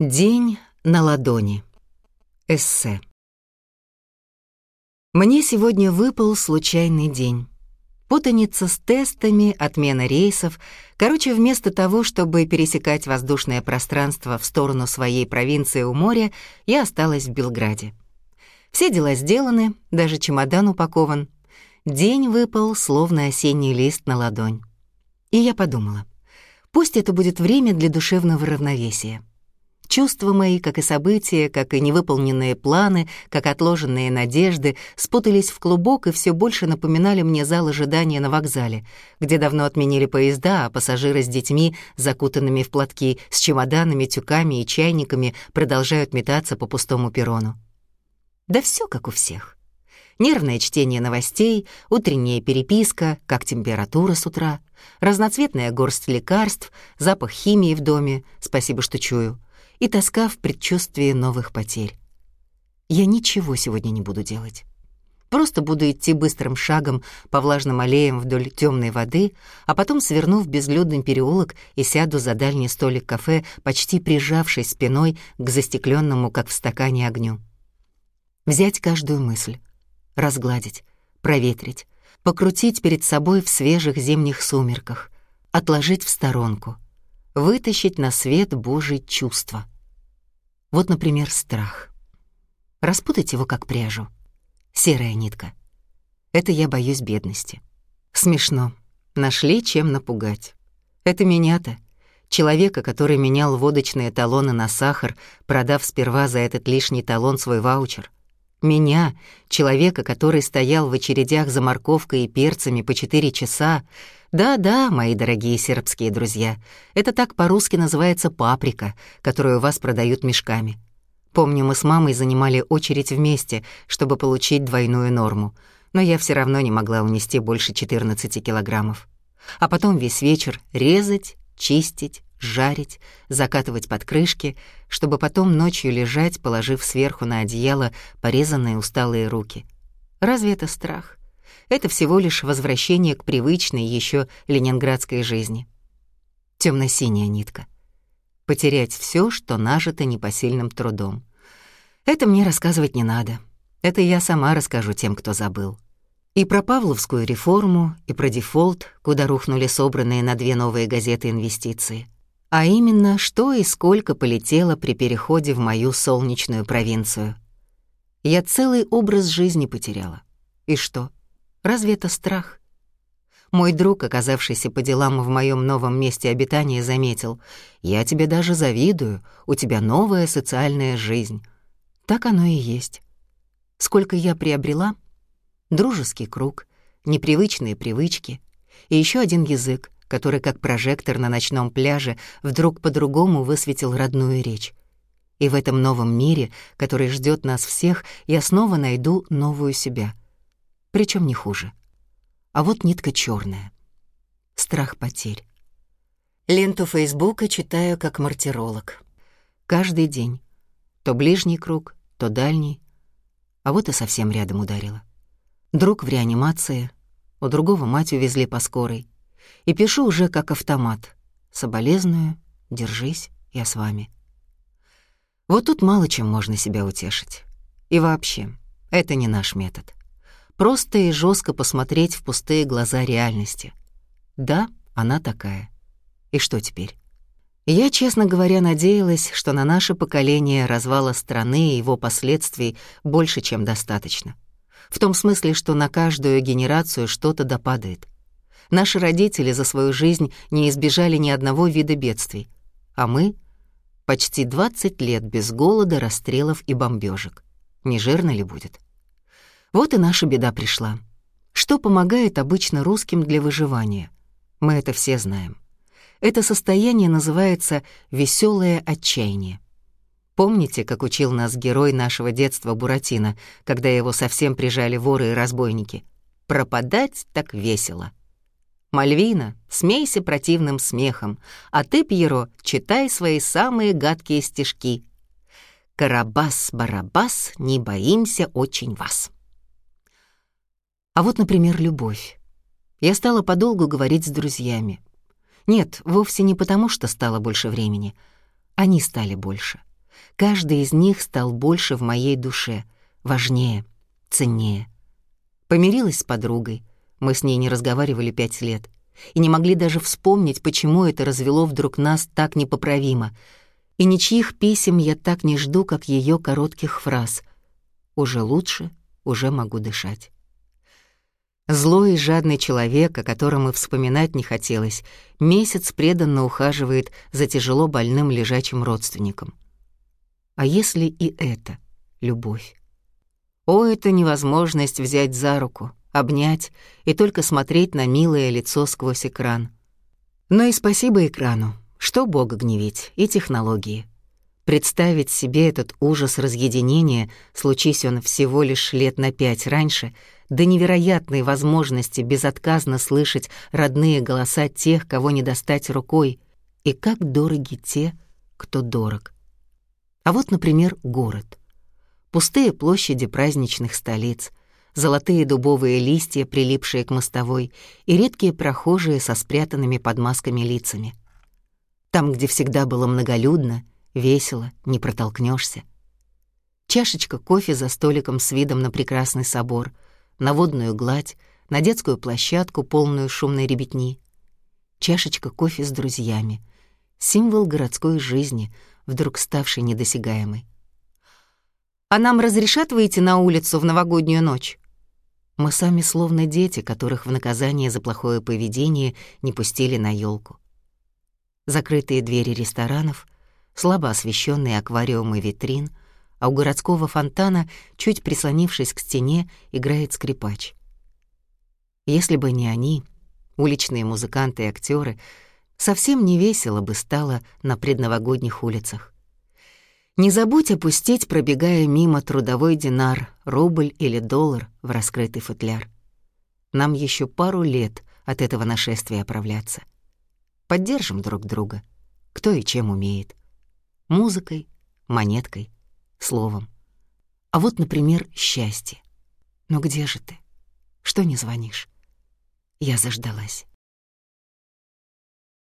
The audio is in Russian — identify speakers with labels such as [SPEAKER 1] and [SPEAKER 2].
[SPEAKER 1] День на ладони. Эссе. Мне сегодня выпал случайный день. Путаница с тестами, отмена рейсов. Короче, вместо того, чтобы пересекать воздушное пространство в сторону своей провинции у моря, я осталась в Белграде. Все дела сделаны, даже чемодан упакован. День выпал, словно осенний лист на ладонь. И я подумала, пусть это будет время для душевного равновесия. Чувства мои, как и события, как и невыполненные планы, как отложенные надежды, спутались в клубок и все больше напоминали мне зал ожидания на вокзале, где давно отменили поезда, а пассажиры с детьми, закутанными в платки, с чемоданами, тюками и чайниками, продолжают метаться по пустому перрону. Да все как у всех. Нервное чтение новостей, утренняя переписка, как температура с утра, разноцветная горсть лекарств, запах химии в доме, спасибо, что чую — и тоска в предчувствии новых потерь. Я ничего сегодня не буду делать. Просто буду идти быстрым шагом по влажным аллеям вдоль темной воды, а потом сверну в безлюдный переулок и сяду за дальний столик кафе, почти прижавшись спиной к застекленному, как в стакане, огню. Взять каждую мысль, разгладить, проветрить, покрутить перед собой в свежих зимних сумерках, отложить в сторонку, вытащить на свет Божий чувства. Вот, например, страх. Распутать его как пряжу. Серая нитка. Это я боюсь бедности. Смешно. Нашли чем напугать. Это меня-то, человека, который менял водочные талоны на сахар, продав сперва за этот лишний талон свой ваучер. Меня, человека, который стоял в очередях за морковкой и перцами по четыре часа. Да-да, мои дорогие сербские друзья, это так по-русски называется паприка, которую у вас продают мешками. Помню, мы с мамой занимали очередь вместе, чтобы получить двойную норму, но я все равно не могла унести больше 14 килограммов. А потом весь вечер резать, чистить, жарить, закатывать под крышки, чтобы потом ночью лежать, положив сверху на одеяло порезанные усталые руки. Разве это страх? Это всего лишь возвращение к привычной еще ленинградской жизни. Темно-синяя нитка. Потерять все, что нажито непосильным трудом. Это мне рассказывать не надо. Это я сама расскажу тем, кто забыл. И про Павловскую реформу, и про дефолт, куда рухнули собранные на две новые газеты инвестиции — а именно, что и сколько полетело при переходе в мою солнечную провинцию. Я целый образ жизни потеряла. И что? Разве это страх? Мой друг, оказавшийся по делам в моем новом месте обитания, заметил, «Я тебе даже завидую, у тебя новая социальная жизнь». Так оно и есть. Сколько я приобрела? Дружеский круг, непривычные привычки и еще один язык, который, как прожектор на ночном пляже, вдруг по-другому высветил родную речь. И в этом новом мире, который ждет нас всех, я снова найду новую себя. Причем не хуже. А вот нитка черная. Страх потерь. Ленту Фейсбука читаю как мартиролог. Каждый день. То ближний круг, то дальний. А вот и совсем рядом ударила. Друг в реанимации, у другого мать увезли по скорой и пишу уже как автомат. Соболезную, держись, я с вами. Вот тут мало чем можно себя утешить. И вообще, это не наш метод. Просто и жестко посмотреть в пустые глаза реальности. Да, она такая. И что теперь? Я, честно говоря, надеялась, что на наше поколение развала страны и его последствий больше, чем достаточно. В том смысле, что на каждую генерацию что-то допадает — Наши родители за свою жизнь не избежали ни одного вида бедствий, а мы — почти 20 лет без голода, расстрелов и бомбежек. Не жирно ли будет? Вот и наша беда пришла. Что помогает обычно русским для выживания? Мы это все знаем. Это состояние называется веселое отчаяние». Помните, как учил нас герой нашего детства Буратино, когда его совсем прижали воры и разбойники? «Пропадать так весело». Мальвина, смейся противным смехом, а ты, Пьеро, читай свои самые гадкие стишки. Карабас-барабас, не боимся очень вас. А вот, например, любовь. Я стала подолгу говорить с друзьями. Нет, вовсе не потому, что стало больше времени. Они стали больше. Каждый из них стал больше в моей душе, важнее, ценнее. Помирилась с подругой, мы с ней не разговаривали пять лет, и не могли даже вспомнить, почему это развело вдруг нас так непоправимо. И ничьих писем я так не жду, как ее коротких фраз. «Уже лучше, уже могу дышать». Злой и жадный человек, о котором и вспоминать не хотелось, месяц преданно ухаживает за тяжело больным лежачим родственником. А если и это любовь? О, это невозможность взять за руку, обнять и только смотреть на милое лицо сквозь экран. Но и спасибо экрану, что Бога гневить, и технологии. Представить себе этот ужас разъединения, случись он всего лишь лет на пять раньше, до невероятной возможности безотказно слышать родные голоса тех, кого не достать рукой, и как дороги те, кто дорог. А вот, например, город. Пустые площади праздничных столиц, золотые дубовые листья, прилипшие к мостовой, и редкие прохожие со спрятанными под масками лицами. Там, где всегда было многолюдно, весело, не протолкнешься. Чашечка кофе за столиком с видом на прекрасный собор, на водную гладь, на детскую площадку, полную шумной ребятни. Чашечка кофе с друзьями, символ городской жизни, вдруг ставший недосягаемой. «А нам разрешат выйти на улицу в новогоднюю ночь?» Мы сами словно дети, которых в наказание за плохое поведение не пустили на елку. Закрытые двери ресторанов, слабо освещенные аквариумы витрин, а у городского фонтана, чуть прислонившись к стене, играет скрипач. Если бы не они, уличные музыканты и актеры, совсем не весело бы стало на предновогодних улицах. Не забудь опустить, пробегая мимо трудовой динар, рубль или доллар в раскрытый футляр. Нам еще пару лет от этого нашествия оправляться. Поддержим друг друга, кто и чем умеет. Музыкой, монеткой, словом. А вот, например, счастье. Но где же ты? Что не звонишь? Я заждалась.